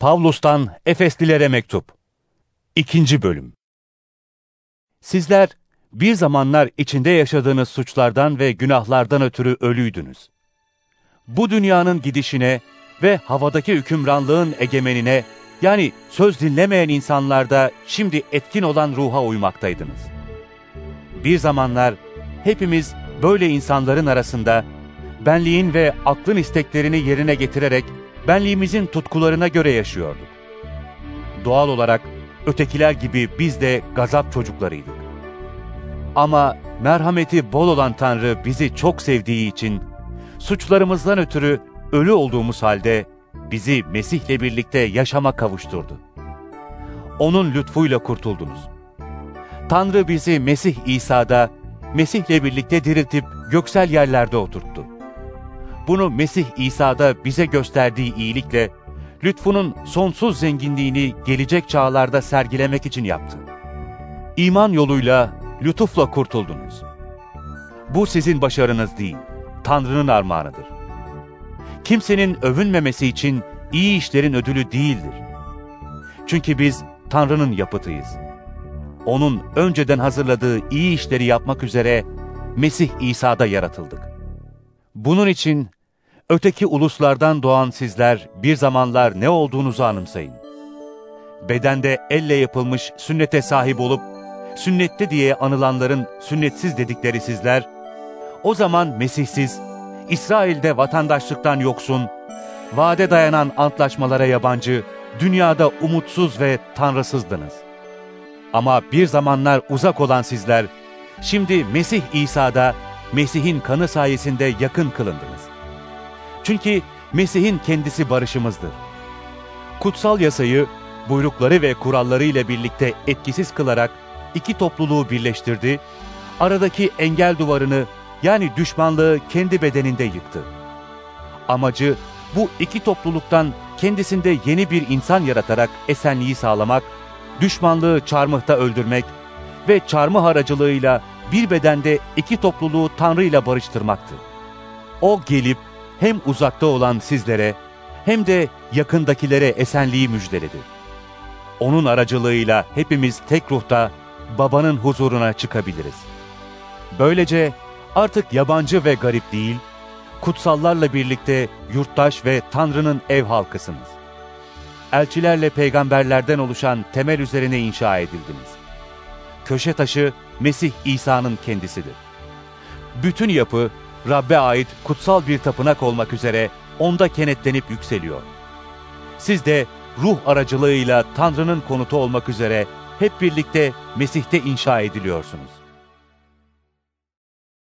Pavlus'tan Efeslilere Mektup 2. Bölüm Sizler bir zamanlar içinde yaşadığınız suçlardan ve günahlardan ötürü ölüydünüz. Bu dünyanın gidişine ve havadaki hükümranlığın egemenine yani söz dinlemeyen insanlarda şimdi etkin olan ruha uymaktaydınız. Bir zamanlar hepimiz böyle insanların arasında benliğin ve aklın isteklerini yerine getirerek benliğimizin tutkularına göre yaşıyorduk. Doğal olarak ötekiler gibi biz de gazap çocuklarıydık. Ama merhameti bol olan Tanrı bizi çok sevdiği için suçlarımızdan ötürü ölü olduğumuz halde bizi Mesih'le birlikte yaşama kavuşturdu. Onun lütfuyla kurtuldunuz. Tanrı bizi Mesih İsa'da, Mesih'le birlikte diriltip göksel yerlerde oturttu. Bunu Mesih İsa'da bize gösterdiği iyilikle, lütfunun sonsuz zenginliğini gelecek çağlarda sergilemek için yaptı. İman yoluyla, lütufla kurtuldunuz. Bu sizin başarınız değil, Tanrı'nın armağanıdır. Kimsenin övünmemesi için iyi işlerin ödülü değildir. Çünkü biz Tanrı'nın yapıtıyız. Onun önceden hazırladığı iyi işleri yapmak üzere Mesih İsa'da yaratıldık. Bunun için öteki uluslardan doğan sizler bir zamanlar ne olduğunuzu anımsayın. Bedende elle yapılmış sünnete sahip olup, sünnette diye anılanların sünnetsiz dedikleri sizler, o zaman Mesihsiz, İsrail'de vatandaşlıktan yoksun, vade dayanan antlaşmalara yabancı, dünyada umutsuz ve tanrısızdınız. Ama bir zamanlar uzak olan sizler, şimdi Mesih İsa'da, Mesih'in kanı sayesinde yakın kılındınız. Çünkü Mesih'in kendisi barışımızdır. Kutsal yasayı, buyrukları ve kuralları ile birlikte etkisiz kılarak iki topluluğu birleştirdi, aradaki engel duvarını yani düşmanlığı kendi bedeninde yıktı. Amacı bu iki topluluktan kendisinde yeni bir insan yaratarak esenliği sağlamak, düşmanlığı çarmıhta öldürmek ve çarmıh aracılığıyla bir bedende iki topluluğu Tanrı ile barıştırmaktı. O gelip hem uzakta olan sizlere hem de yakındakilere esenliği müjdeledi. Onun aracılığıyla hepimiz tek ruhta babanın huzuruna çıkabiliriz. Böylece artık yabancı ve garip değil, kutsallarla birlikte yurttaş ve Tanrı'nın ev halkısınız. Elçilerle peygamberlerden oluşan temel üzerine inşa edildiniz. Köşe taşı Mesih İsa'nın kendisidir. Bütün yapı Rabbe ait kutsal bir tapınak olmak üzere onda kenetlenip yükseliyor. Siz de ruh aracılığıyla Tanrı'nın konutu olmak üzere hep birlikte Mesih'te inşa ediliyorsunuz.